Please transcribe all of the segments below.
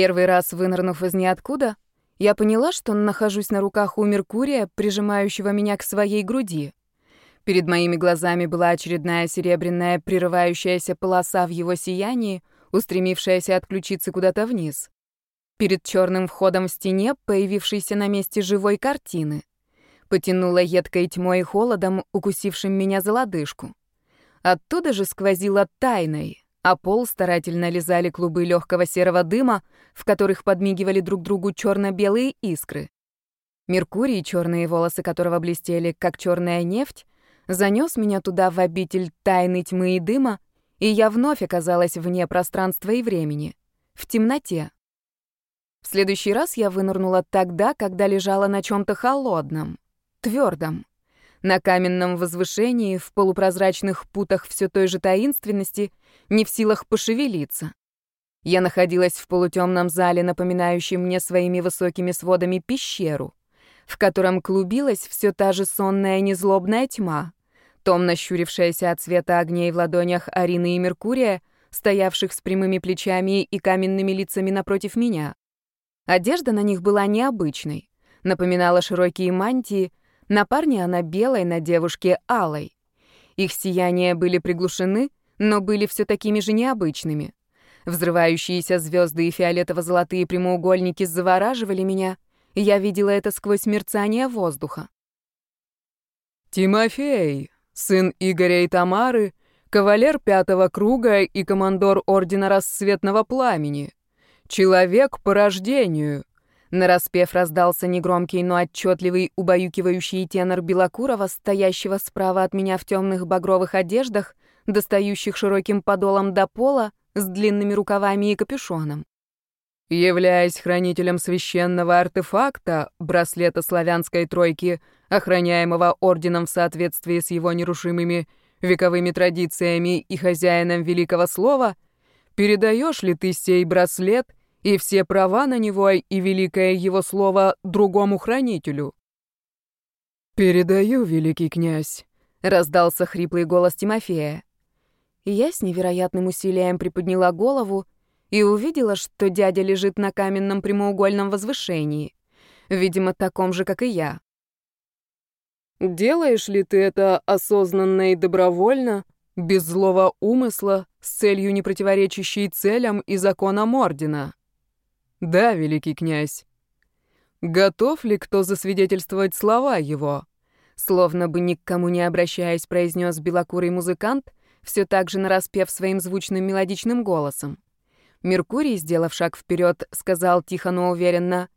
Первый раз вынырнув из ниоткуда, я поняла, что нахожусь на руках у Меркурия, прижимающего меня к своей груди. Перед моими глазами была очередная серебряная прерывающаяся полоса в его сиянии, устремившаяся отключиться куда-то вниз. Перед черным входом в стене, появившейся на месте живой картины. Потянула едкой тьмой и холодом, укусившим меня за лодыжку. Оттуда же сквозило тайной, а пол старательно лизали клубы легкого серого дыма, в которых подмигивали друг другу черно-белые искры. Меркурий, черные волосы которого блестели, как черная нефть, занес меня туда в обитель тайны тьмы и дыма, и я вновь оказалась вне пространства и времени, в темноте. В следующий раз я вынырнула тогда, когда лежала на чем-то холодном, твердом, на каменном возвышении, в полупрозрачных путах все той же таинственности, не в силах пошевелиться. Я находилась в полутемном зале, напоминающем мне своими высокими сводами пещеру, в котором клубилась все та же сонная незлобная тьма, томно щурившаяся от света огней в ладонях Арины и Меркурия, стоявших с прямыми плечами и каменными лицами напротив меня. Одежда на них была необычной, напоминала широкие мантии, на парне она белой, на девушке алой. Их сияния были приглушены, но были все такими же необычными. Взрывающиеся звезды и фиолетово-золотые прямоугольники завораживали меня, и я видела это сквозь мерцание воздуха. «Тимофей, сын Игоря и Тамары, кавалер пятого круга и командор Ордена Рассветного Пламени», «Человек по рождению!» Нараспев раздался негромкий, но отчетливый, убаюкивающий тенор Белокурова, стоящего справа от меня в темных багровых одеждах, достающих широким подолом до пола, с длинными рукавами и капюшоном. Являясь хранителем священного артефакта, браслета славянской тройки, охраняемого орденом в соответствии с его нерушимыми вековыми традициями и хозяином великого слова, передаешь ли ты сей браслет — и все права на него и великое его слово другому хранителю. «Передаю, великий князь», — раздался хриплый голос Тимофея. Я с невероятным усилием приподняла голову и увидела, что дядя лежит на каменном прямоугольном возвышении, видимо, таком же, как и я. «Делаешь ли ты это осознанно и добровольно, без злого умысла, с целью не противоречащей целям и законам Ордена?» Да, великий князь. Готов ли кто засвидетельствовать слова его? Словно бы ни к кому не обращаясь, произнес белокурый музыкант, все так же нараспев своим звучным мелодичным голосом. Меркурий, сделав шаг вперед, сказал тихо, но уверенно,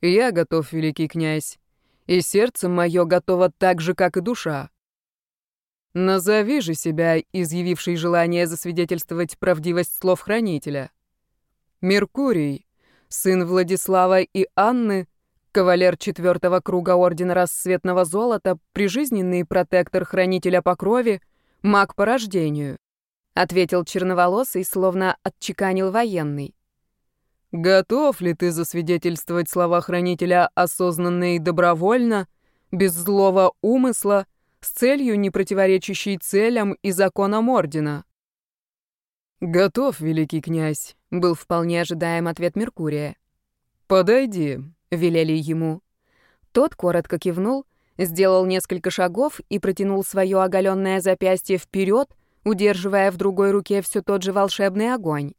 «Я готов, великий князь, и сердце мое готово так же, как и душа. Назови же себя, изъявивший желание засвидетельствовать правдивость слов хранителя. Меркурий, сын Владислава и Анны, кавалер четвертого круга Ордена Рассветного Золота, прижизненный протектор Хранителя по крови, маг по рождению», — ответил черноволосый, словно отчеканил военный. «Готов ли ты засвидетельствовать слова Хранителя осознанно и добровольно, без злого умысла, с целью, не противоречащей целям и законам Ордена?» «Готов, великий князь», — был вполне ожидаем ответ Меркурия. «Подойди», — велели ему. Тот коротко кивнул, сделал несколько шагов и протянул свое оголенное запястье вперед, удерживая в другой руке все тот же волшебный огонь.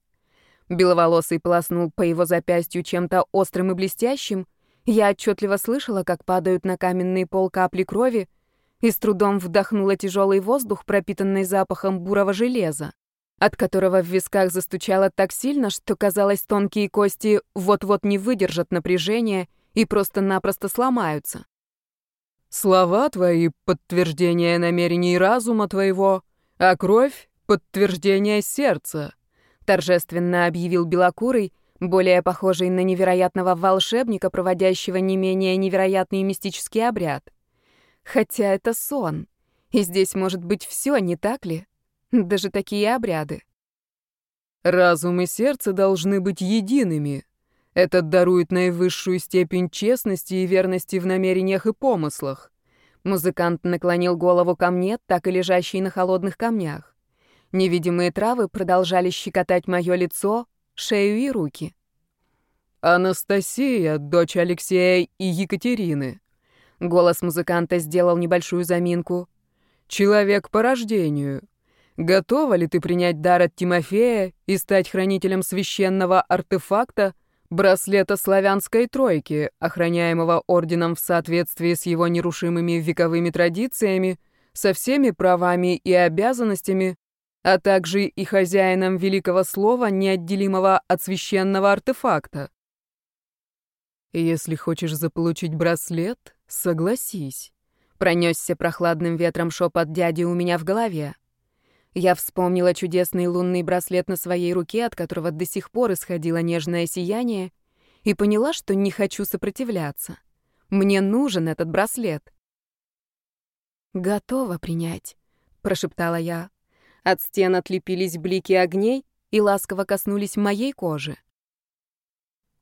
Беловолосый полоснул по его запястью чем-то острым и блестящим. Я отчетливо слышала, как падают на каменный пол капли крови, и с трудом вдохнула тяжелый воздух, пропитанный запахом бурого железа от которого в висках застучало так сильно, что, казалось, тонкие кости вот-вот не выдержат напряжения и просто-напросто сломаются. «Слова твои — подтверждение намерений разума твоего, а кровь — подтверждение сердца», — торжественно объявил Белокурый, более похожий на невероятного волшебника, проводящего не менее невероятный мистический обряд. Хотя это сон, и здесь может быть все, не так ли? Даже такие обряды. Разум и сердце должны быть едиными. Это дарует наивысшую степень честности и верности в намерениях и помыслах. Музыкант наклонил голову ко мне, так и лежащей на холодных камнях. Невидимые травы продолжали щекотать мое лицо, шею и руки. Анастасия, дочь Алексея и Екатерины. Голос музыканта сделал небольшую заминку. Человек по рождению. Готова ли ты принять дар от Тимофея и стать хранителем священного артефакта, браслета славянской тройки, охраняемого орденом в соответствии с его нерушимыми вековыми традициями, со всеми правами и обязанностями, а также и хозяином великого слова, неотделимого от священного артефакта. Если хочешь заполучить браслет, согласись. Пронесся прохладным ветром шепот дяди у меня в голове. Я вспомнила чудесный лунный браслет на своей руке, от которого до сих пор исходило нежное сияние, и поняла, что не хочу сопротивляться. Мне нужен этот браслет. «Готова принять», — прошептала я. От стен отлепились блики огней и ласково коснулись моей кожи.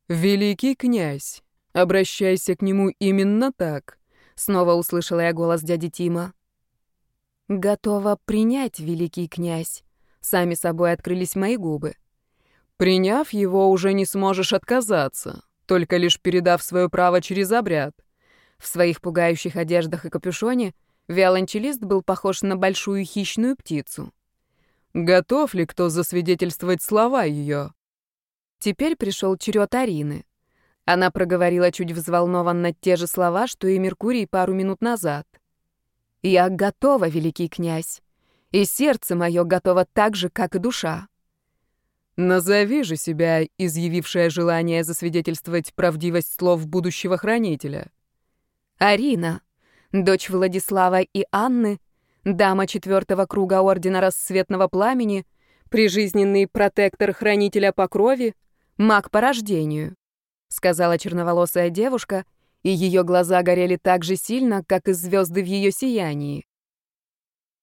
«Великий князь, обращайся к нему именно так», — снова услышала я голос дяди Тима. «Готова принять, великий князь», — сами собой открылись мои губы. «Приняв его, уже не сможешь отказаться, только лишь передав свое право через обряд». В своих пугающих одеждах и капюшоне виолончелист был похож на большую хищную птицу. Готов ли кто засвидетельствовать слова ее? Теперь пришел черед Арины. Она проговорила чуть взволнованно те же слова, что и Меркурий пару минут назад. «Я готова, великий князь, и сердце мое готово так же, как и душа». «Назови же себя, изъявившее желание засвидетельствовать правдивость слов будущего хранителя». «Арина, дочь Владислава и Анны, дама четвертого круга Ордена Рассветного Пламени, прижизненный протектор Хранителя по крови, маг по рождению», — сказала черноволосая девушка, и ее глаза горели так же сильно, как и звезды в ее сиянии.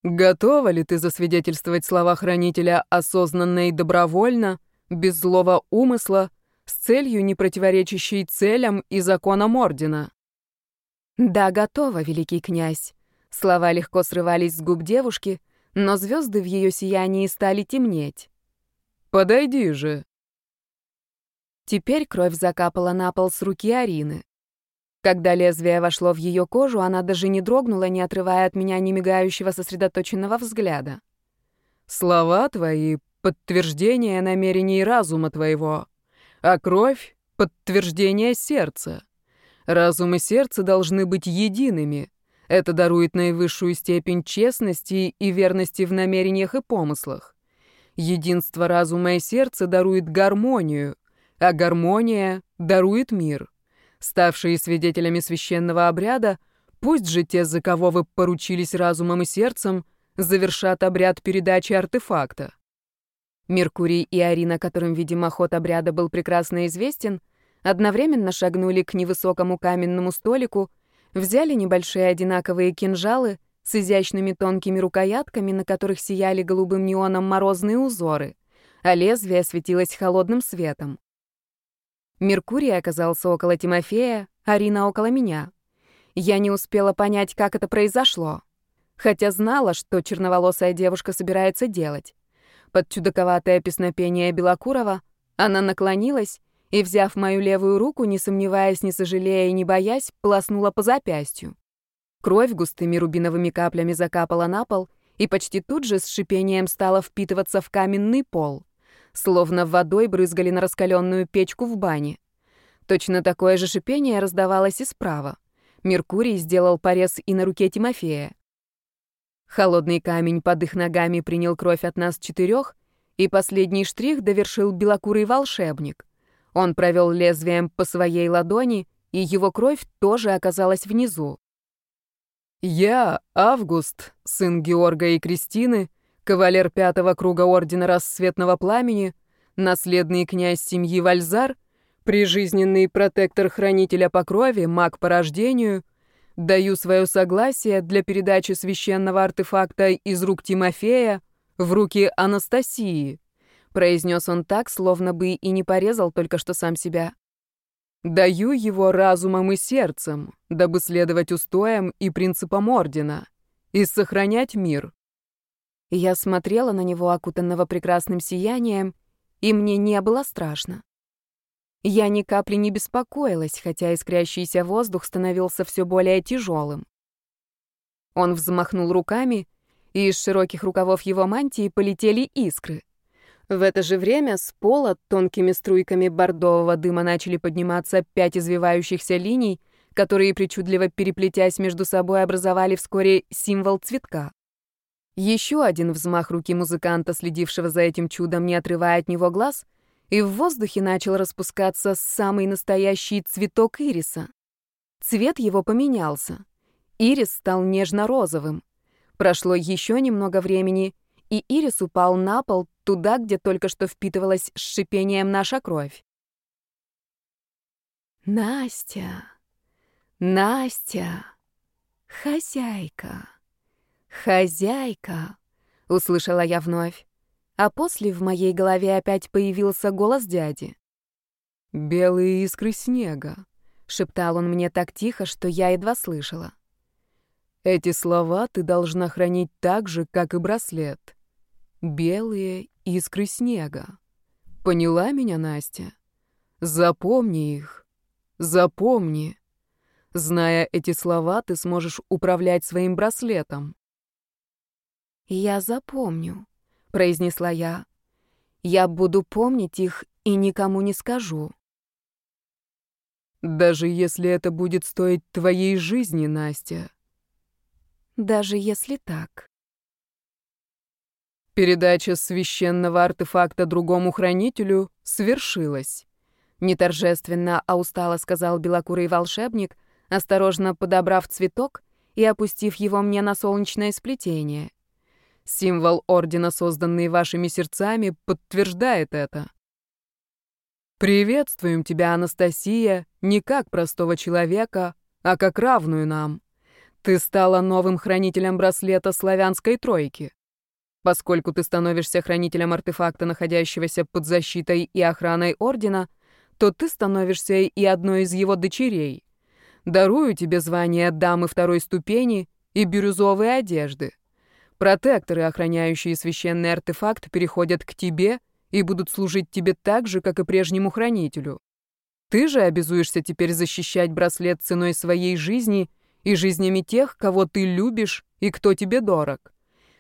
«Готова ли ты засвидетельствовать слова Хранителя осознанно и добровольно, без злого умысла, с целью, не противоречащей целям и законам Ордена?» «Да, готова, великий князь», Слова легко срывались с губ девушки, но звезды в ее сиянии стали темнеть. «Подойди же!» Теперь кровь закапала на пол с руки Арины. Когда лезвие вошло в ее кожу, она даже не дрогнула, не отрывая от меня немигающего сосредоточенного взгляда. «Слова твои — подтверждение намерений разума твоего, а кровь — подтверждение сердца. Разум и сердце должны быть едиными. Это дарует наивысшую степень честности и верности в намерениях и помыслах. Единство разума и сердца дарует гармонию, а гармония дарует мир. Ставшие свидетелями священного обряда, пусть же те, за кого вы поручились разумом и сердцем, завершат обряд передачи артефакта. Меркурий и Арина, которым, видимо, ход обряда был прекрасно известен, одновременно шагнули к невысокому каменному столику, Взяли небольшие одинаковые кинжалы с изящными тонкими рукоятками, на которых сияли голубым неоном морозные узоры, а лезвие светилось холодным светом. Меркурий оказался около Тимофея, Арина около меня. Я не успела понять, как это произошло, хотя знала, что черноволосая девушка собирается делать. Под чудаковатое песнопение Белокурова она наклонилась и, взяв мою левую руку, не сомневаясь, не сожалея и не боясь, полоснула по запястью. Кровь густыми рубиновыми каплями закапала на пол и почти тут же с шипением стала впитываться в каменный пол, словно водой брызгали на раскаленную печку в бане. Точно такое же шипение раздавалось и справа. Меркурий сделал порез и на руке Тимофея. Холодный камень под их ногами принял кровь от нас четырех, и последний штрих довершил белокурый волшебник. Он провел лезвием по своей ладони, и его кровь тоже оказалась внизу. «Я, Август, сын Георга и Кристины, кавалер пятого круга Ордена Рассветного Пламени, наследный князь семьи Вальзар, прижизненный протектор Хранителя по крови, маг по рождению, даю свое согласие для передачи священного артефакта из рук Тимофея в руки Анастасии произнес он так, словно бы и не порезал только что сам себя. Даю его разумом и сердцем, дабы следовать устоям и принципам ордена и сохранять мир. Я смотрела на него, окутанного прекрасным сиянием, и мне не было страшно. Я ни капли не беспокоилась, хотя искрящийся воздух становился все более тяжелым. Он взмахнул руками, и из широких рукавов его мантии полетели искры. В это же время с пола тонкими струйками бордового дыма начали подниматься пять извивающихся линий, которые, причудливо переплетясь между собой, образовали вскоре символ цветка. Еще один взмах руки музыканта, следившего за этим чудом, не отрывая от него глаз, и в воздухе начал распускаться самый настоящий цветок ириса. Цвет его поменялся. Ирис стал нежно-розовым. Прошло еще немного времени, и ирис упал на пол, туда, где только что впитывалась с шипением наша кровь. «Настя! Настя! Хозяйка! Хозяйка!» — услышала я вновь. А после в моей голове опять появился голос дяди. «Белые искры снега», — шептал он мне так тихо, что я едва слышала. «Эти слова ты должна хранить так же, как и браслет. Белые искры снега. Поняла меня, Настя? Запомни их. Запомни. Зная эти слова, ты сможешь управлять своим браслетом». «Я запомню», произнесла я. Я буду помнить их и никому не скажу. Даже если это будет стоить твоей жизни, Настя. Даже если так. Передача священного артефакта другому хранителю свершилась. Не торжественно, а устало сказал белокурый волшебник, осторожно подобрав цветок и опустив его мне на солнечное сплетение. Символ ордена, созданный вашими сердцами, подтверждает это. Приветствуем тебя, Анастасия, не как простого человека, а как равную нам. Ты стала новым хранителем браслета славянской тройки. Поскольку ты становишься хранителем артефакта, находящегося под защитой и охраной ордена, то ты становишься и одной из его дочерей. Дарую тебе звание дамы второй ступени и бирюзовые одежды. Протекторы, охраняющие священный артефакт, переходят к тебе и будут служить тебе так же, как и прежнему хранителю. Ты же обязуешься теперь защищать браслет ценой своей жизни и жизнями тех, кого ты любишь и кто тебе дорог.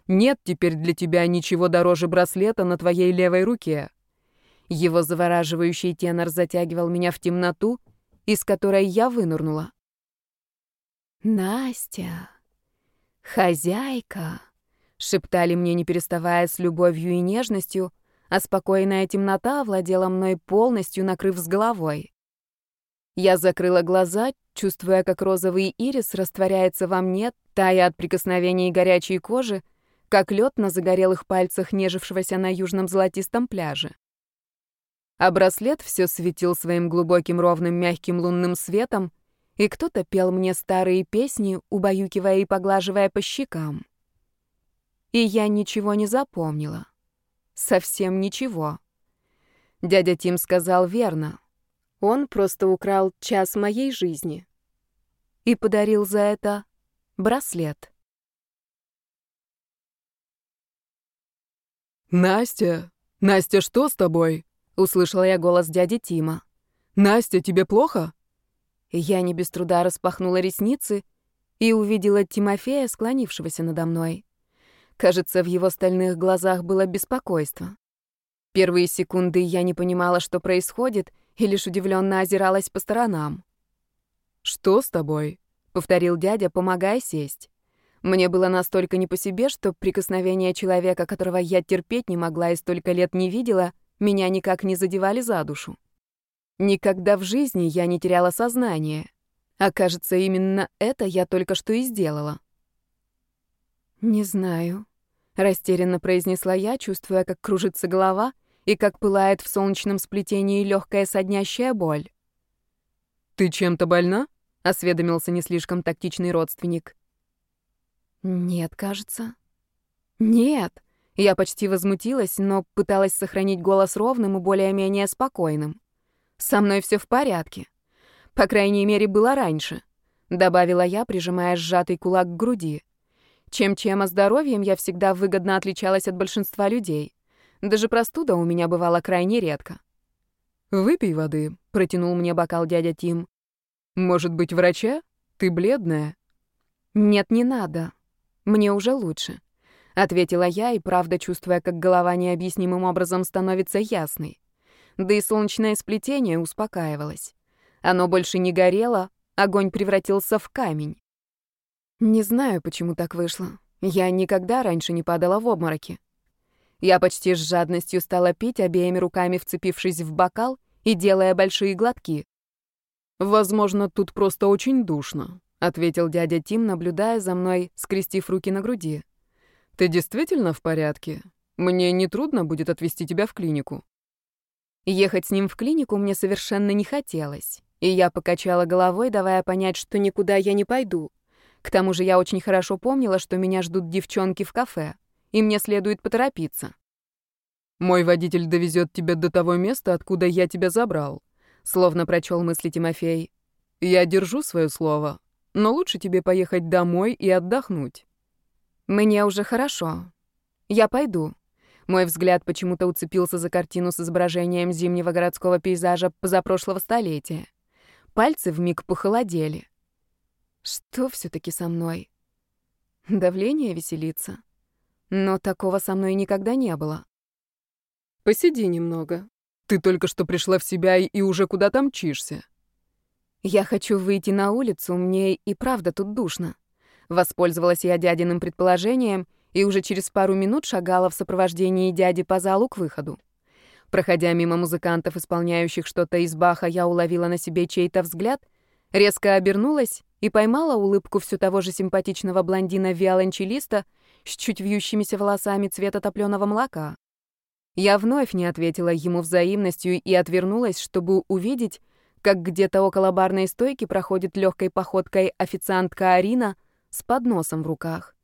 Нет теперь для тебя ничего дороже браслета на твоей левой руке. Его завораживающий тенор затягивал меня в темноту, из которой я вынырнула. Настя, хозяйка. Шептали мне, не переставая, с любовью и нежностью, а спокойная темнота овладела мной полностью, накрыв с головой. Я закрыла глаза, чувствуя, как розовый ирис растворяется во мне, тая от прикосновений горячей кожи, как лед на загорелых пальцах нежившегося на южном золотистом пляже. А браслет все светил своим глубоким ровным мягким лунным светом, и кто-то пел мне старые песни, убаюкивая и поглаживая по щекам. И я ничего не запомнила. Совсем ничего. Дядя Тим сказал верно. Он просто украл час моей жизни. И подарил за это браслет. «Настя! Настя, что с тобой?» — услышала я голос дяди Тима. «Настя, тебе плохо?» Я не без труда распахнула ресницы и увидела Тимофея, склонившегося надо мной. Кажется, в его стальных глазах было беспокойство. Первые секунды я не понимала, что происходит, и лишь удивленно озиралась по сторонам. «Что с тобой?» — повторил дядя, помогая сесть. Мне было настолько не по себе, что прикосновения человека, которого я терпеть не могла и столько лет не видела, меня никак не задевали за душу. Никогда в жизни я не теряла сознание. А кажется, именно это я только что и сделала. «Не знаю», — растерянно произнесла я, чувствуя, как кружится голова и как пылает в солнечном сплетении легкая соднящая боль. «Ты чем-то больна?» — осведомился не слишком тактичный родственник. «Нет, кажется». «Нет». Я почти возмутилась, но пыталась сохранить голос ровным и более-менее спокойным. «Со мной все в порядке. По крайней мере, было раньше», — добавила я, прижимая сжатый кулак к груди. Чем-чем, а здоровьем я всегда выгодно отличалась от большинства людей. Даже простуда у меня бывала крайне редко. «Выпей воды», — протянул мне бокал дядя Тим. «Может быть, врача? Ты бледная?» «Нет, не надо. Мне уже лучше», — ответила я, и правда чувствуя, как голова необъяснимым образом становится ясной. Да и солнечное сплетение успокаивалось. Оно больше не горело, огонь превратился в камень. Не знаю, почему так вышло. Я никогда раньше не падала в обмороки. Я почти с жадностью стала пить, обеими руками вцепившись в бокал и делая большие глотки. «Возможно, тут просто очень душно», — ответил дядя Тим, наблюдая за мной, скрестив руки на груди. «Ты действительно в порядке? Мне не трудно будет отвезти тебя в клинику». Ехать с ним в клинику мне совершенно не хотелось, и я покачала головой, давая понять, что никуда я не пойду. К тому же я очень хорошо помнила, что меня ждут девчонки в кафе, и мне следует поторопиться. «Мой водитель довезет тебя до того места, откуда я тебя забрал», — словно прочел мысли Тимофей. «Я держу свое слово, но лучше тебе поехать домой и отдохнуть». «Мне уже хорошо. Я пойду». Мой взгляд почему-то уцепился за картину с изображением зимнего городского пейзажа позапрошлого столетия. Пальцы вмиг похолодели. Что все таки со мной? Давление веселится. Но такого со мной никогда не было. Посиди немного. Ты только что пришла в себя и уже куда-то мчишься. Я хочу выйти на улицу, мне и правда тут душно. Воспользовалась я дядиным предположением и уже через пару минут шагала в сопровождении дяди по залу к выходу. Проходя мимо музыкантов, исполняющих что-то из Баха, я уловила на себе чей-то взгляд, резко обернулась и поймала улыбку все того же симпатичного блондина-виолончелиста с чуть вьющимися волосами цвета топленого молока. Я вновь не ответила ему взаимностью и отвернулась, чтобы увидеть, как где-то около барной стойки проходит легкой походкой официантка Арина с подносом в руках.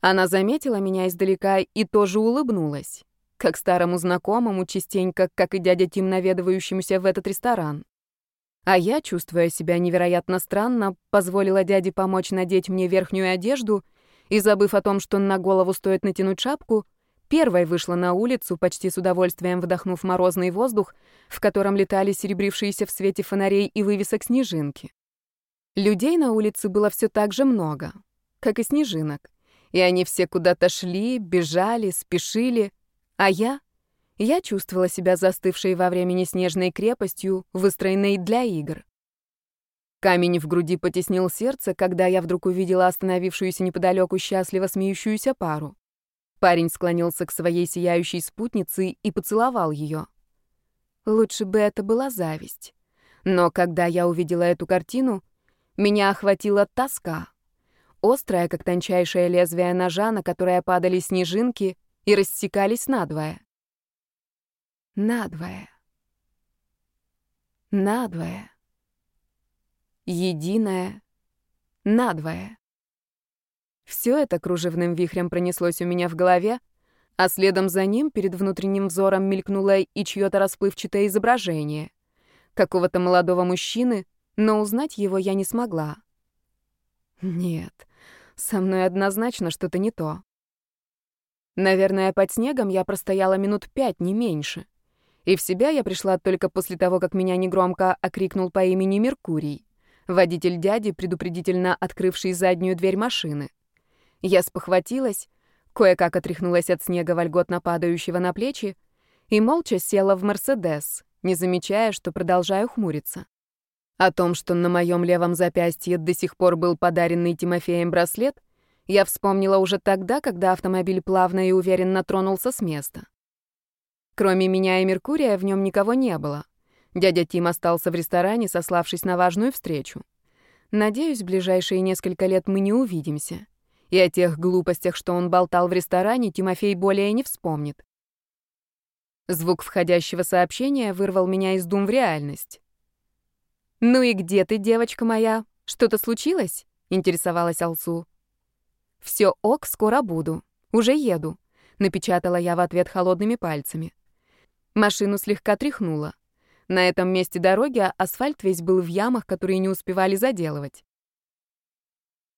Она заметила меня издалека и тоже улыбнулась, как старому знакомому, частенько, как и дядя Тим, наведывающемуся в этот ресторан. А я, чувствуя себя невероятно странно, позволила дяде помочь надеть мне верхнюю одежду и, забыв о том, что на голову стоит натянуть шапку, первой вышла на улицу, почти с удовольствием вдохнув морозный воздух, в котором летали серебрившиеся в свете фонарей и вывесок снежинки. Людей на улице было все так же много, как и снежинок, и они все куда-то шли, бежали, спешили, а я — я чувствовала себя застывшей во времени снежной крепостью, выстроенной для игр. Камень в груди потеснил сердце, когда я вдруг увидела остановившуюся неподалеку счастливо смеющуюся пару. Парень склонился к своей сияющей спутнице и поцеловал ее. Лучше бы это была зависть. Но когда я увидела эту картину, меня охватила тоска. Острая, как тончайшее лезвие ножа, на которое падали снежинки и рассекались надвое. Надвое. Надвое. Единое. Надвое. Все это кружевным вихрем пронеслось у меня в голове, а следом за ним перед внутренним взором мелькнуло и чьё-то расплывчатое изображение. Какого-то молодого мужчины, но узнать его я не смогла. Нет, со мной однозначно что-то не то. Наверное, под снегом я простояла минут пять, не меньше. И в себя я пришла только после того, как меня негромко окрикнул по имени Меркурий, водитель дяди, предупредительно открывший заднюю дверь машины. Я спохватилась, кое-как отряхнулась от снега вольготно падающего на плечи и молча села в «Мерседес», не замечая, что продолжаю хмуриться. О том, что на моем левом запястье до сих пор был подаренный Тимофеем браслет, я вспомнила уже тогда, когда автомобиль плавно и уверенно тронулся с места. Кроме меня и Меркурия в нем никого не было. Дядя Тим остался в ресторане, сославшись на важную встречу. Надеюсь, в ближайшие несколько лет мы не увидимся. И о тех глупостях, что он болтал в ресторане, Тимофей более не вспомнит. Звук входящего сообщения вырвал меня из дум в реальность. «Ну и где ты, девочка моя? Что-то случилось?» — интересовалась Алсу. «Все ок, скоро буду. Уже еду», — напечатала я в ответ холодными пальцами. Машину слегка тряхнуло. На этом месте дороги асфальт весь был в ямах, которые не успевали заделывать.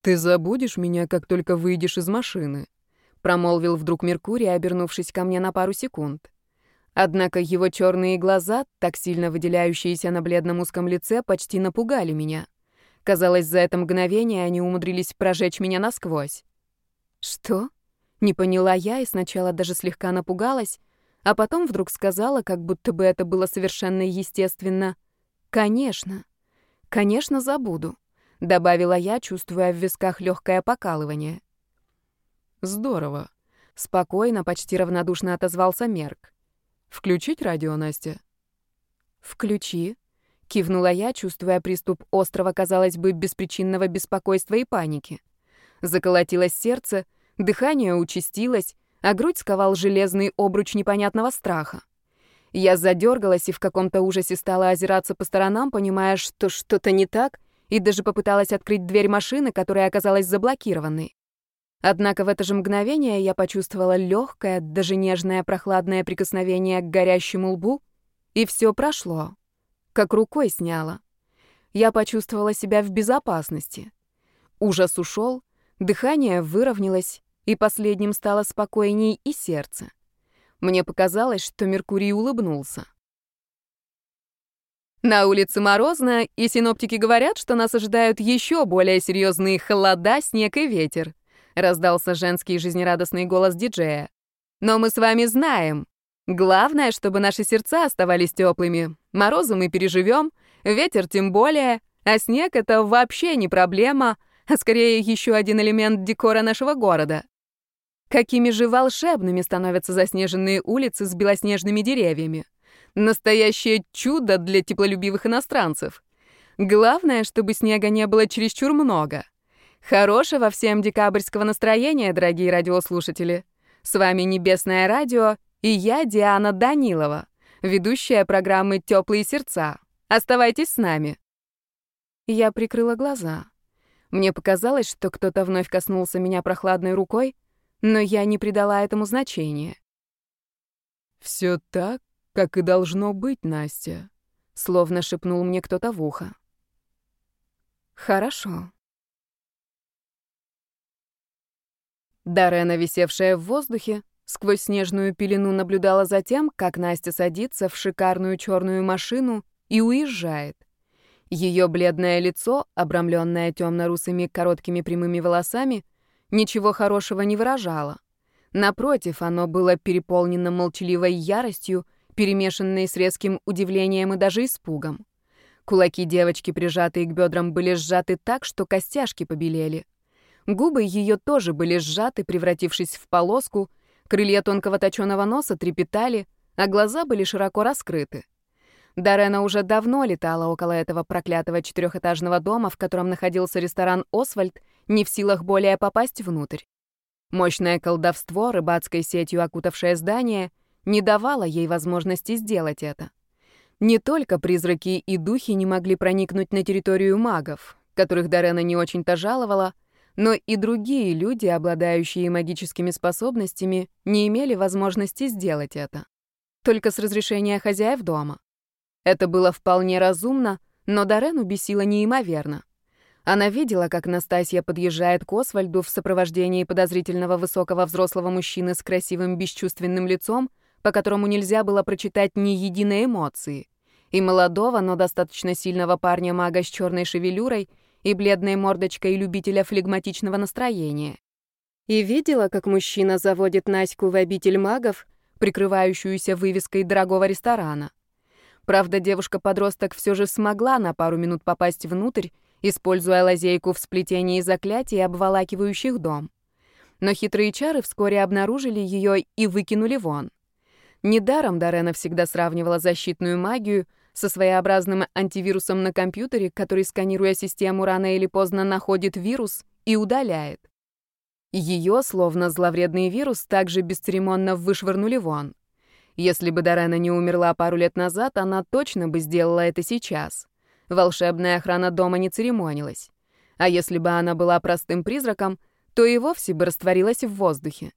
«Ты забудешь меня, как только выйдешь из машины», — промолвил вдруг Меркурий, обернувшись ко мне на пару секунд. Однако его черные глаза, так сильно выделяющиеся на бледном узком лице, почти напугали меня. Казалось, за это мгновение они умудрились прожечь меня насквозь. «Что?» — не поняла я и сначала даже слегка напугалась, а потом вдруг сказала, как будто бы это было совершенно естественно. «Конечно. Конечно, забуду», — добавила я, чувствуя в висках легкое покалывание. «Здорово», — спокойно, почти равнодушно отозвался Мерк. «Включить радио, Настя?» «Включи», — кивнула я, чувствуя приступ острого, казалось бы, беспричинного беспокойства и паники. Заколотилось сердце, дыхание участилось, а грудь сковал железный обруч непонятного страха. Я задергалась и в каком-то ужасе стала озираться по сторонам, понимая, что что-то не так, и даже попыталась открыть дверь машины, которая оказалась заблокированной. Однако в это же мгновение я почувствовала легкое, даже нежное прохладное прикосновение к горящему лбу, и все прошло, как рукой сняло. Я почувствовала себя в безопасности. Ужас ушел, дыхание выровнялось, и последним стало спокойней и сердце. Мне показалось, что Меркурий улыбнулся. На улице морозно, и синоптики говорят, что нас ожидают еще более серьезные холода, снег и ветер раздался женский жизнерадостный голос диджея. Но мы с вами знаем, главное, чтобы наши сердца оставались теплыми. Морозы мы переживем, ветер тем более, а снег это вообще не проблема, а скорее еще один элемент декора нашего города. Какими же волшебными становятся заснеженные улицы с белоснежными деревьями. Настоящее чудо для теплолюбивых иностранцев. Главное, чтобы снега не было чересчур много. Хорошего всем декабрьского настроения, дорогие радиослушатели. С вами Небесное радио и я, Диана Данилова, ведущая программы «Теплые сердца». Оставайтесь с нами. Я прикрыла глаза. Мне показалось, что кто-то вновь коснулся меня прохладной рукой, но я не придала этому значения. «Все так, как и должно быть, Настя», — словно шепнул мне кто-то в ухо. «Хорошо», Дарена, висевшая в воздухе, сквозь снежную пелену наблюдала за тем, как Настя садится в шикарную черную машину и уезжает. Ее бледное лицо, обрамленное темно-русыми короткими прямыми волосами, ничего хорошего не выражало. Напротив, оно было переполнено молчаливой яростью, перемешанной с резким удивлением и даже испугом. Кулаки девочки, прижатые к бедрам, были сжаты так, что костяшки побелели. Губы ее тоже были сжаты, превратившись в полоску, крылья тонкого точеного носа трепетали, а глаза были широко раскрыты. Дарена уже давно летала около этого проклятого четырехэтажного дома, в котором находился ресторан «Освальд», не в силах более попасть внутрь. Мощное колдовство, рыбацкой сетью окутавшее здание, не давало ей возможности сделать это. Не только призраки и духи не могли проникнуть на территорию магов, которых Дарена не очень-то жаловала, но и другие люди, обладающие магическими способностями, не имели возможности сделать это. Только с разрешения хозяев дома. Это было вполне разумно, но Дорену бесило неимоверно. Она видела, как Настасья подъезжает к Освальду в сопровождении подозрительного высокого взрослого мужчины с красивым бесчувственным лицом, по которому нельзя было прочитать ни единой эмоции, и молодого, но достаточно сильного парня-мага с черной шевелюрой — и бледной мордочкой любителя флегматичного настроения. И видела, как мужчина заводит Наську в обитель магов, прикрывающуюся вывеской дорогого ресторана. Правда, девушка-подросток все же смогла на пару минут попасть внутрь, используя лазейку в сплетении заклятий, обволакивающих дом. Но хитрые чары вскоре обнаружили ее и выкинули вон. Недаром Дарена всегда сравнивала защитную магию со своеобразным антивирусом на компьютере, который, сканируя систему, рано или поздно находит вирус и удаляет. Ее, словно зловредный вирус, также бесцеремонно вышвырнули вон. Если бы Дарена не умерла пару лет назад, она точно бы сделала это сейчас. Волшебная охрана дома не церемонилась. А если бы она была простым призраком, то и вовсе бы растворилась в воздухе.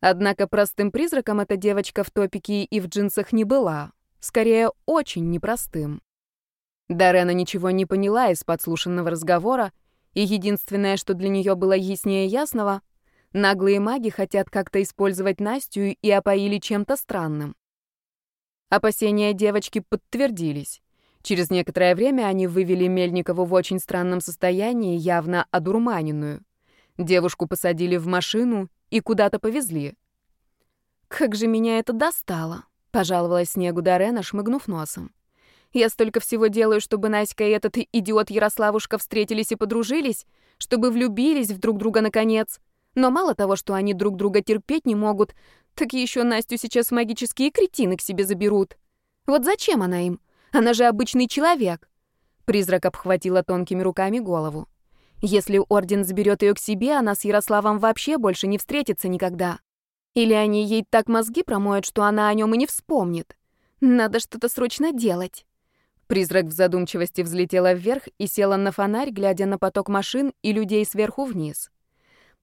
Однако простым призраком эта девочка в топике и в джинсах не была скорее очень непростым. Дарена ничего не поняла из подслушанного разговора, и единственное, что для нее было яснее ясного, наглые маги хотят как-то использовать Настю и опоили чем-то странным. Опасения девочки подтвердились. Через некоторое время они вывели Мельникову в очень странном состоянии, явно одурманенную. Девушку посадили в машину и куда-то повезли. «Как же меня это достало!» — пожаловалась Снегу Дорена, шмыгнув носом. «Я столько всего делаю, чтобы Наська и этот идиот Ярославушка встретились и подружились, чтобы влюбились в друг друга наконец. Но мало того, что они друг друга терпеть не могут, так еще Настю сейчас магические кретины к себе заберут. Вот зачем она им? Она же обычный человек. Призрак обхватила тонкими руками голову. Если орден заберет ее к себе, она с Ярославом вообще больше не встретится никогда. Или они ей так мозги промоют, что она о нем и не вспомнит. Надо что-то срочно делать. Призрак в задумчивости взлетела вверх и села на фонарь, глядя на поток машин и людей сверху вниз.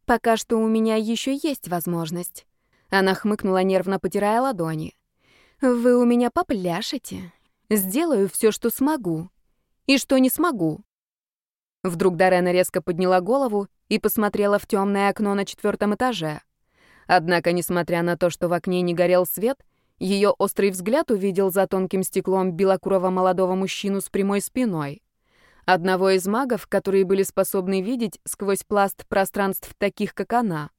Пока что у меня еще есть возможность. Она хмыкнула, нервно потирая ладони. Вы у меня попляшете. Сделаю все, что смогу. И что не смогу. Вдруг Дарена резко подняла голову и посмотрела в темное окно на четвертом этаже. Однако, несмотря на то, что в окне не горел свет, ее острый взгляд увидел за тонким стеклом белокурого молодого мужчину с прямой спиной. Одного из магов, которые были способны видеть сквозь пласт пространств таких, как она.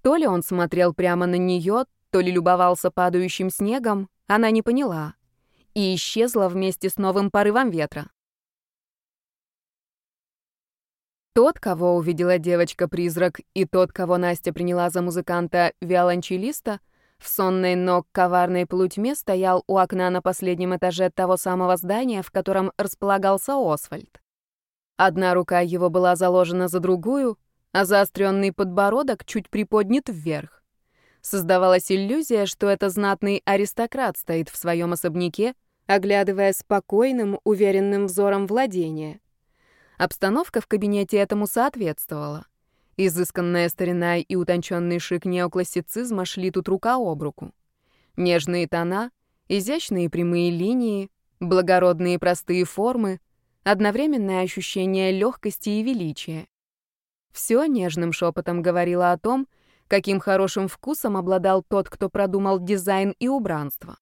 То ли он смотрел прямо на нее, то ли любовался падающим снегом, она не поняла. И исчезла вместе с новым порывом ветра. Тот, кого увидела девочка-призрак, и тот, кого Настя приняла за музыканта-виолончелиста, в сонной, но коварной полутьме стоял у окна на последнем этаже того самого здания, в котором располагался Освальд. Одна рука его была заложена за другую, а заостренный подбородок чуть приподнят вверх. Создавалась иллюзия, что это знатный аристократ стоит в своем особняке, оглядывая спокойным, уверенным взором владения. Обстановка в кабинете этому соответствовала. Изысканная старина и утонченный шик неоклассицизма шли тут рука об руку. Нежные тона, изящные прямые линии, благородные простые формы, одновременное ощущение легкости и величия. Все нежным шепотом говорило о том, каким хорошим вкусом обладал тот, кто продумал дизайн и убранство.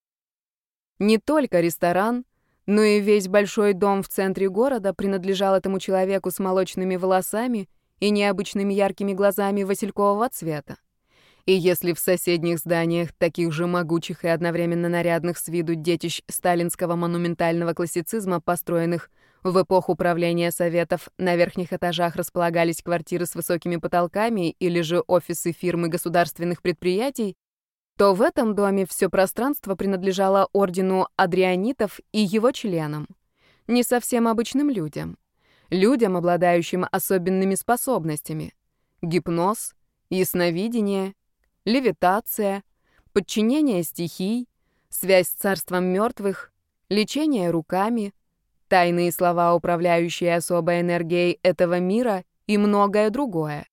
Не только ресторан, но и весь большой дом в центре города принадлежал этому человеку с молочными волосами и необычными яркими глазами василькового цвета. И если в соседних зданиях, таких же могучих и одновременно нарядных с виду детищ сталинского монументального классицизма, построенных в эпоху правления Советов на верхних этажах располагались квартиры с высокими потолками или же офисы фирмы государственных предприятий, то в этом доме все пространство принадлежало ордену адрианитов и его членам. Не совсем обычным людям. Людям, обладающим особенными способностями. Гипноз, ясновидение, левитация, подчинение стихий, связь с царством мертвых, лечение руками — тайные слова, управляющие особой энергией этого мира и многое другое.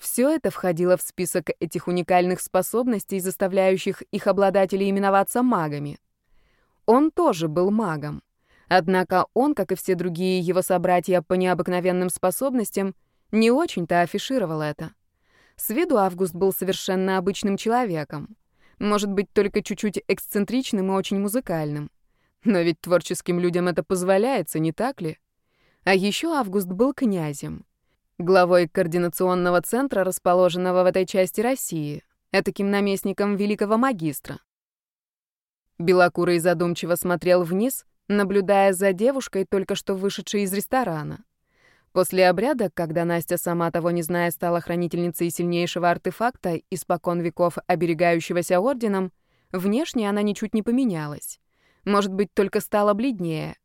Все это входило в список этих уникальных способностей, заставляющих их обладателей именоваться магами. Он тоже был магом. Однако он, как и все другие его собратья по необыкновенным способностям, не очень-то афишировал это. С виду Август был совершенно обычным человеком. Может быть, только чуть-чуть эксцентричным и очень музыкальным. Но ведь творческим людям это позволяется, не так ли? А еще Август был князем, главой координационного центра, расположенного в этой части России, этаким наместником великого магистра. Белокурый задумчиво смотрел вниз, наблюдая за девушкой, только что вышедшей из ресторана. После обряда, когда Настя, сама того не зная, стала хранительницей сильнейшего артефакта, испокон веков оберегающегося орденом, внешне она ничуть не поменялась. Может быть, только стала бледнее.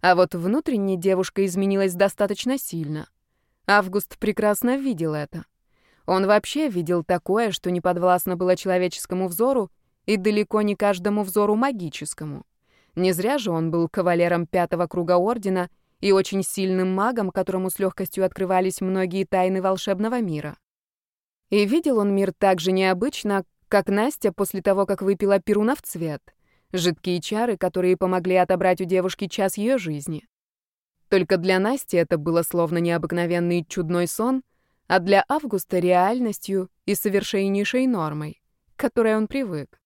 А вот внутренне девушка изменилась достаточно сильно. Август прекрасно видел это. Он вообще видел такое, что не подвластно было человеческому взору и далеко не каждому взору магическому. Не зря же он был кавалером пятого круга ордена и очень сильным магом, которому с легкостью открывались многие тайны волшебного мира. И видел он мир так же необычно, как Настя после того, как выпила перуна в цвет — Жидкие чары, которые помогли отобрать у девушки час ее жизни. Только для Насти это было словно необыкновенный чудной сон, а для Августа — реальностью и совершеннейшей нормой, к которой он привык.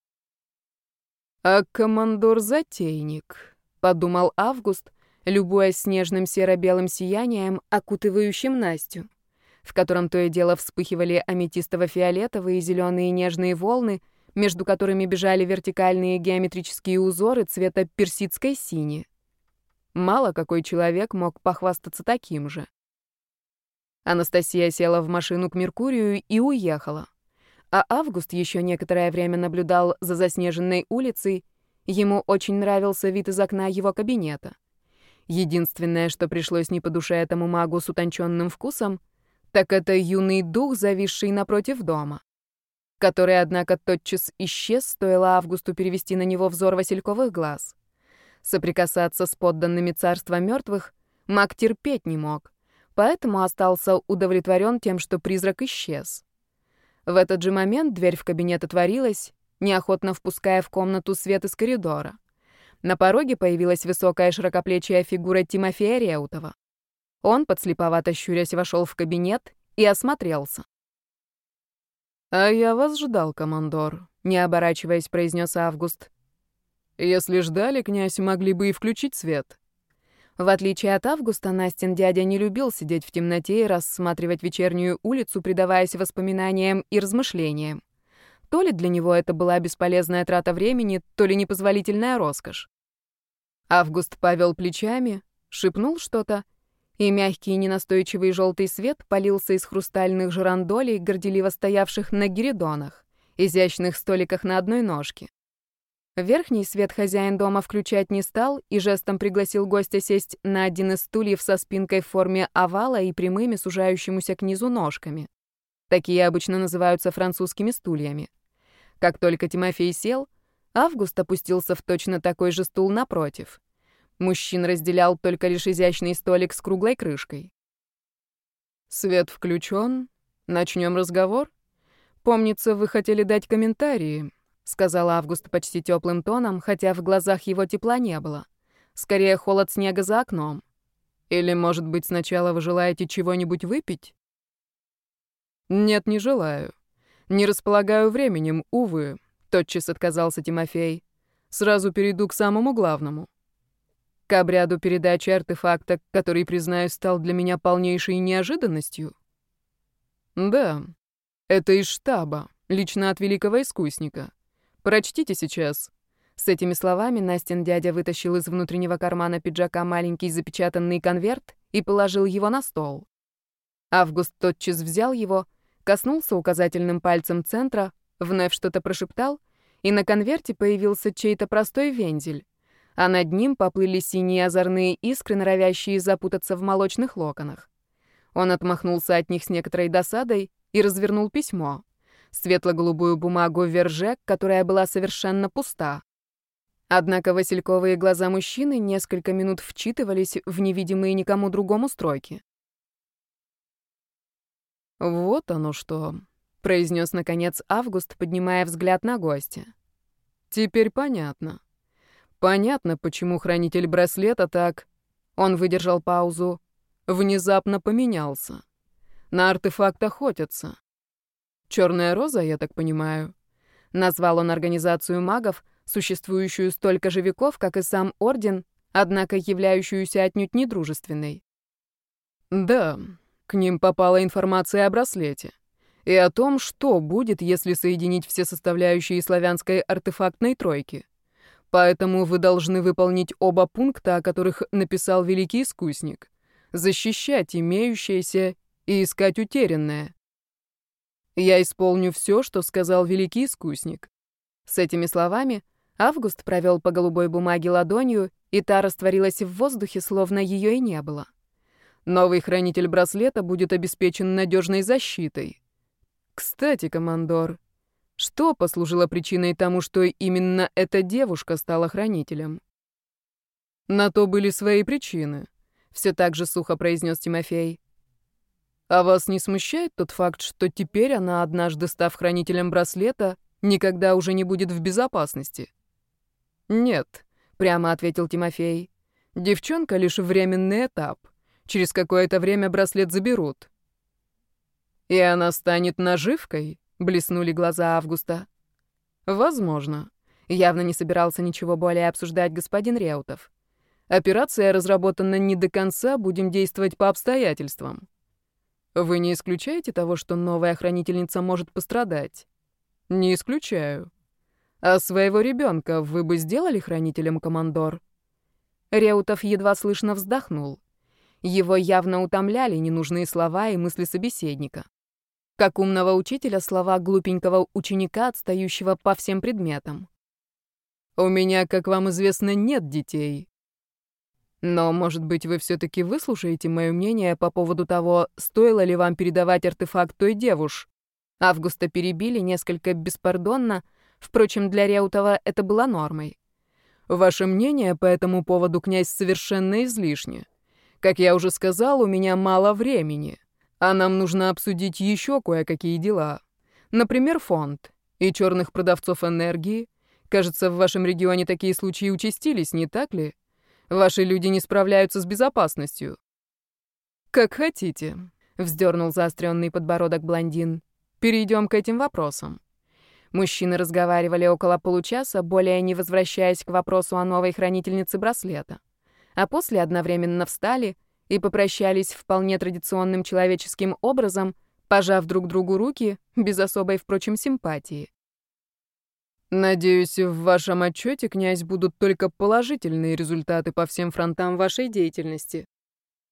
А командор-затейник, подумал Август, любуясь снежным серо-белым сиянием, окутывающим Настю, в котором то и дело вспыхивали аметистово-фиолетовые и зеленые нежные волны, между которыми бежали вертикальные геометрические узоры цвета персидской сини. Мало какой человек мог похвастаться таким же. Анастасия села в машину к Меркурию и уехала. А Август еще некоторое время наблюдал за заснеженной улицей. Ему очень нравился вид из окна его кабинета. Единственное, что пришлось не по душе этому магу с утонченным вкусом, так это юный дух, зависший напротив дома, который, однако, тотчас исчез, стоило Августу перевести на него взор васильковых глаз. Соприкасаться с подданными царства мертвых маг терпеть не мог, поэтому остался удовлетворен тем, что призрак исчез. В этот же момент дверь в кабинет отворилась, неохотно впуская в комнату свет из коридора. На пороге появилась высокая широкоплечья фигура Тимофея Реутова. Он, подслеповато щурясь, вошел в кабинет и осмотрелся. «А я вас ждал, командор», — не оборачиваясь, произнес Август. «Если ждали, князь, могли бы и включить свет». В отличие от Августа, Настин дядя не любил сидеть в темноте и рассматривать вечернюю улицу, предаваясь воспоминаниям и размышлениям. То ли для него это была бесполезная трата времени, то ли непозволительная роскошь. Август повел плечами, шепнул что-то, и мягкий ненастойчивый желтый свет полился из хрустальных жерандолей, горделиво стоявших на гиридонах, изящных столиках на одной ножке. Верхний свет хозяин дома включать не стал и жестом пригласил гостя сесть на один из стульев со спинкой в форме овала и прямыми, сужающимися к низу ножками. Такие обычно называются французскими стульями. Как только Тимофей сел, Август опустился в точно такой же стул напротив. Мужчин разделял только лишь изящный столик с круглой крышкой. «Свет включен. Начнем разговор. Помнится, вы хотели дать комментарии сказал Август почти теплым тоном, хотя в глазах его тепла не было. Скорее холод снега за окном. Или, может быть, сначала вы желаете чего-нибудь выпить? Нет, не желаю. Не располагаю временем, увы, тотчас отказался Тимофей. Сразу перейду к самому главному. К обряду передачи артефакта, который, признаюсь, стал для меня полнейшей неожиданностью. Да, это из штаба, лично от великого искусника. Прочтите сейчас». С этими словами Настин дядя вытащил из внутреннего кармана пиджака маленький запечатанный конверт и положил его на стол. Август тотчас взял его, коснулся указательным пальцем центра, вновь что-то прошептал, и на конверте появился чей-то простой вензель, а над ним поплыли синие озорные искры, норовящие запутаться в молочных локонах. Он отмахнулся от них с некоторой досадой и развернул письмо светло-голубую бумагу верже, которая была совершенно пуста. Однако васильковые глаза мужчины несколько минут вчитывались в невидимые никому другому строки. «Вот оно что», — произнес наконец Август, поднимая взгляд на гостя. «Теперь понятно. Понятно, почему хранитель браслета так...» Он выдержал паузу. «Внезапно поменялся. На артефакт охотятся. Черная роза, я так понимаю. Назвал он организацию магов, существующую столько же веков, как и сам орден, однако являющуюся отнюдь недружественной. Да, к ним попала информация о браслете и о том, что будет, если соединить все составляющие славянской артефактной тройки. Поэтому вы должны выполнить оба пункта, о которых написал великий искусник. Защищать имеющееся и искать утерянное. Я исполню все, что сказал великий искусник. С этими словами Август провел по голубой бумаге ладонью, и та растворилась в воздухе, словно ее и не было. Новый хранитель браслета будет обеспечен надежной защитой. Кстати, командор, что послужило причиной тому, что именно эта девушка стала хранителем? На то были свои причины, все так же сухо произнес Тимофей. А вас не смущает тот факт, что теперь она, однажды став хранителем браслета, никогда уже не будет в безопасности? Нет, прямо ответил Тимофей. Девчонка лишь временный этап. Через какое-то время браслет заберут. И она станет наживкой, блеснули глаза Августа. Возможно. Явно не собирался ничего более обсуждать господин Реутов. Операция разработана не до конца, будем действовать по обстоятельствам. Вы не исключаете того, что новая хранительница может пострадать? Не исключаю. А своего ребенка вы бы сделали хранителем, командор? Реутов едва слышно вздохнул. Его явно утомляли ненужные слова и мысли собеседника. Как умного учителя слова глупенького ученика, отстающего по всем предметам. «У меня, как вам известно, нет детей. Но, может быть, вы все-таки выслушаете мое мнение по поводу того, стоило ли вам передавать артефакт той девуш. Августа перебили несколько беспардонно, впрочем, для Реутова это было нормой. Ваше мнение по этому поводу, князь, совершенно излишне. Как я уже сказал, у меня мало времени, а нам нужно обсудить еще кое-какие дела. Например, фонд и черных продавцов энергии. Кажется, в вашем регионе такие случаи участились, не так ли? Ваши люди не справляются с безопасностью. Как хотите, вздернул заостренный подбородок блондин. Перейдем к этим вопросам. Мужчины разговаривали около получаса, более не возвращаясь к вопросу о новой хранительнице браслета. А после одновременно встали и попрощались вполне традиционным человеческим образом, пожав друг другу руки, без особой, впрочем, симпатии. Надеюсь, в вашем отчете, князь, будут только положительные результаты по всем фронтам вашей деятельности.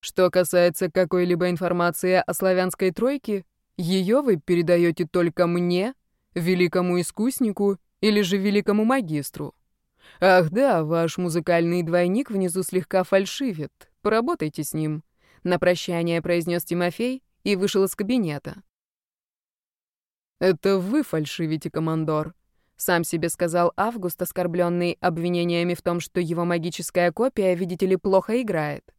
Что касается какой-либо информации о славянской тройке, ее вы передаете только мне, великому искуснику или же великому магистру. Ах да, ваш музыкальный двойник внизу слегка фальшивит. Поработайте с ним. На прощание произнес Тимофей и вышел из кабинета. Это вы фальшивите, командор. Сам себе сказал Август, оскорбленный обвинениями в том, что его магическая копия, видите ли, плохо играет.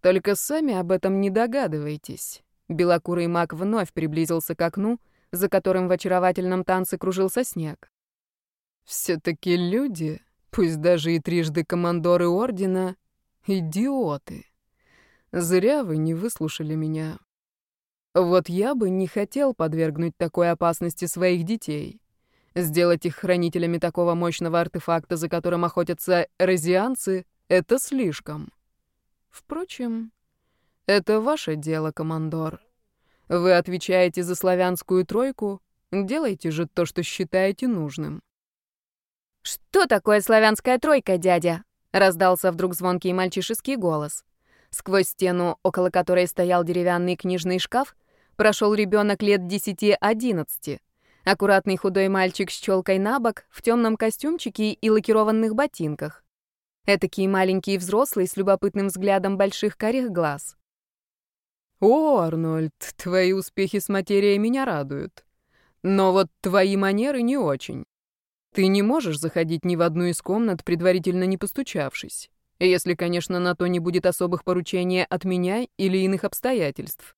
Только сами об этом не догадываетесь. Белокурый маг вновь приблизился к окну, за которым в очаровательном танце кружился снег. Все-таки люди, пусть даже и трижды командоры Ордена, идиоты. Зря вы не выслушали меня. Вот я бы не хотел подвергнуть такой опасности своих детей. Сделать их хранителями такого мощного артефакта, за которым охотятся розианцы, это слишком. Впрочем, это ваше дело, командор. Вы отвечаете за славянскую тройку, делайте же то, что считаете нужным. «Что такое славянская тройка, дядя?» — раздался вдруг звонкий мальчишеский голос. Сквозь стену, около которой стоял деревянный книжный шкаф, прошел ребенок лет десяти-одиннадцати. Аккуратный худой мальчик с челкой на бок, в темном костюмчике и лакированных ботинках. Этакий маленький взрослый с любопытным взглядом больших карих глаз. «О, Арнольд, твои успехи с материей меня радуют. Но вот твои манеры не очень. Ты не можешь заходить ни в одну из комнат, предварительно не постучавшись. Если, конечно, на то не будет особых поручений от меня или иных обстоятельств».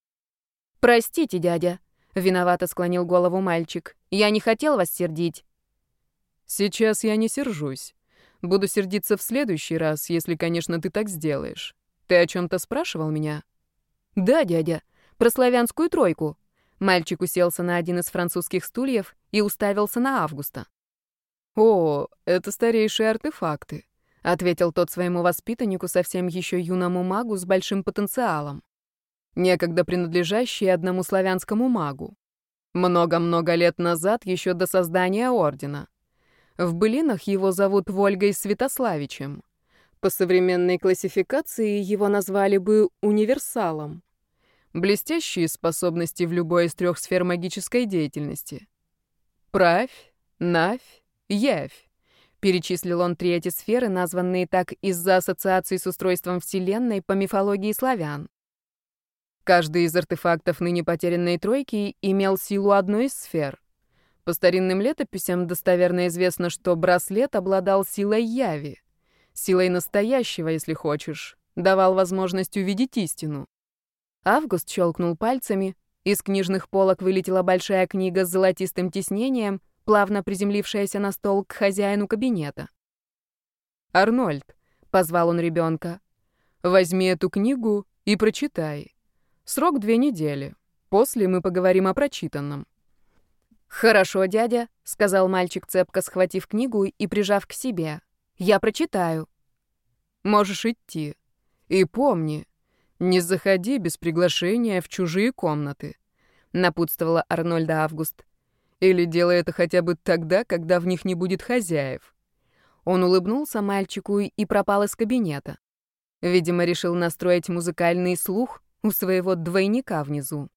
«Простите, дядя», Виновато склонил голову мальчик. Я не хотел вас сердить. Сейчас я не сержусь. Буду сердиться в следующий раз, если, конечно, ты так сделаешь. Ты о чем то спрашивал меня? Да, дядя. Про славянскую тройку. Мальчик уселся на один из французских стульев и уставился на Августа. «О, это старейшие артефакты», — ответил тот своему воспитаннику, совсем еще юному магу с большим потенциалом некогда принадлежащий одному славянскому магу. Много-много лет назад, еще до создания ордена. В былинах его зовут Вольгой Святославичем. По современной классификации его назвали бы универсалом. Блестящие способности в любой из трех сфер магической деятельности. Правь, Навь, Явь. Перечислил он три эти сферы, названные так из-за ассоциации с устройством Вселенной по мифологии славян. Каждый из артефактов ныне потерянной тройки имел силу одной из сфер. По старинным летописям достоверно известно, что браслет обладал силой яви, силой настоящего, если хочешь, давал возможность увидеть истину. Август щелкнул пальцами, из книжных полок вылетела большая книга с золотистым тиснением, плавно приземлившаяся на стол к хозяину кабинета. «Арнольд», — позвал он ребенка, — «возьми эту книгу и прочитай. Срок две недели. После мы поговорим о прочитанном. «Хорошо, дядя», — сказал мальчик, цепко схватив книгу и прижав к себе. «Я прочитаю». «Можешь идти. И помни, не заходи без приглашения в чужие комнаты», — напутствовала Арнольда Август. «Или делай это хотя бы тогда, когда в них не будет хозяев». Он улыбнулся мальчику и пропал из кабинета. Видимо, решил настроить музыкальный слух у своего двойника внизу.